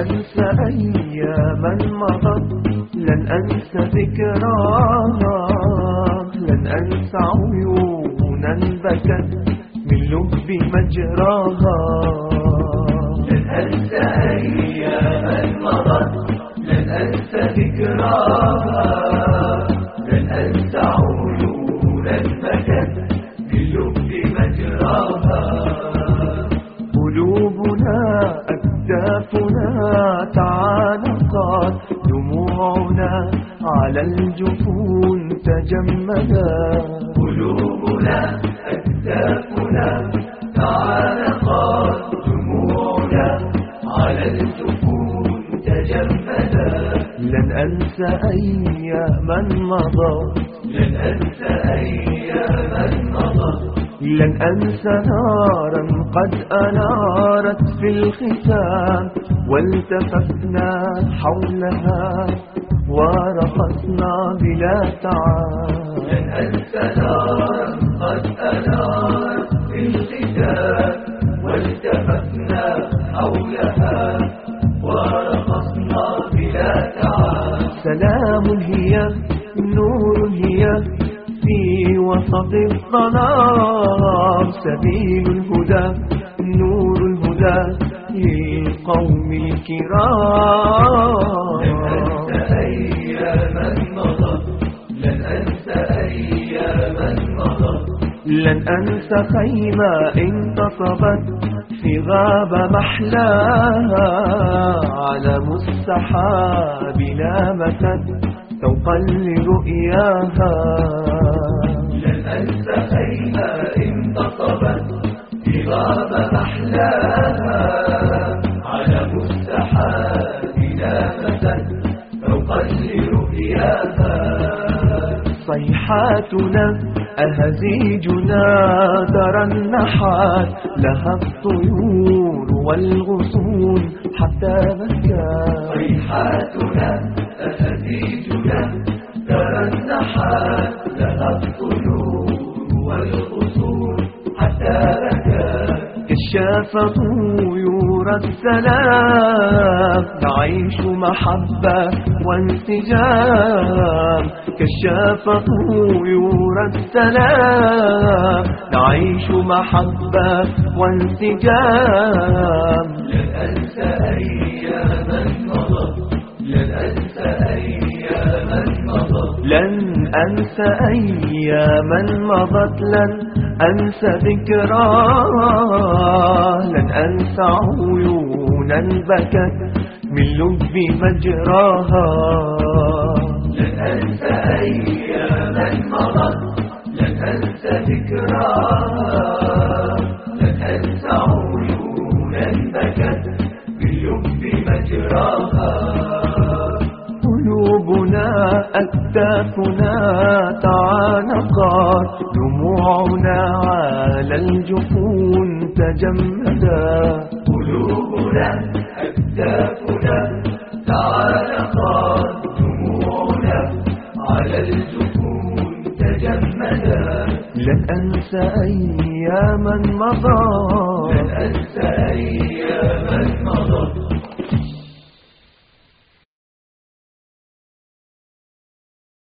أنسى أياما مضت لن أنسى ذكراها لن أنسى عيونا بكت من لب مجراها. لن أنسى أياما تعانقت دموعنا على الجفون تجمدا. قلوبنا أكتافنا تعانقت دموعنا على الجفون تجمدا. لن أنسى أياما مضت لن أنسى أياما لن أنسى نارا قد أنارت في الختام والتفتنا حولها ورقصنا بلا تعب لن أنسى نارا قد أنارت في الختام والتفتنا حولها ورقصنا بلا تعب سلام هي نور هي وسط الظلام سبيل الهدى نور الهدى للقوم لن أنسى الكرام أياما مضت لن أنسى أياما مضت لن أنسى خيمة انتصبت في غاب محلاها على السحاب لامست سوقا لرؤياها. صيحاتنا أهزيجنا ترنحت لها الطيور والغصون حتى بكى صيحاتنا أهديجنا ترنحت لها الطيور كشاف طيور السلام. نعيش محبة وانسجام. كشاف طيور السلام. نعيش محبة وانسجام. لن أنسى أياما مضت. لن أنسى أياما مضت. لن أنسى أياما مضت. لن أنسى ذكراه لن أنسى عيونا بكت من لب مجراها. لن أنسى أياما مضت لن أنسى ذكراها. لن أنسى عيونا بكت باللب مجراها. قلوبنا أكتافنا تعانقت دموعنا على الجفون تجمدا. قلوبنا أكتافنا تعانقت دموعنا على الجفون تجمدا. لن أنسى أياما مضت لن أنسى أياما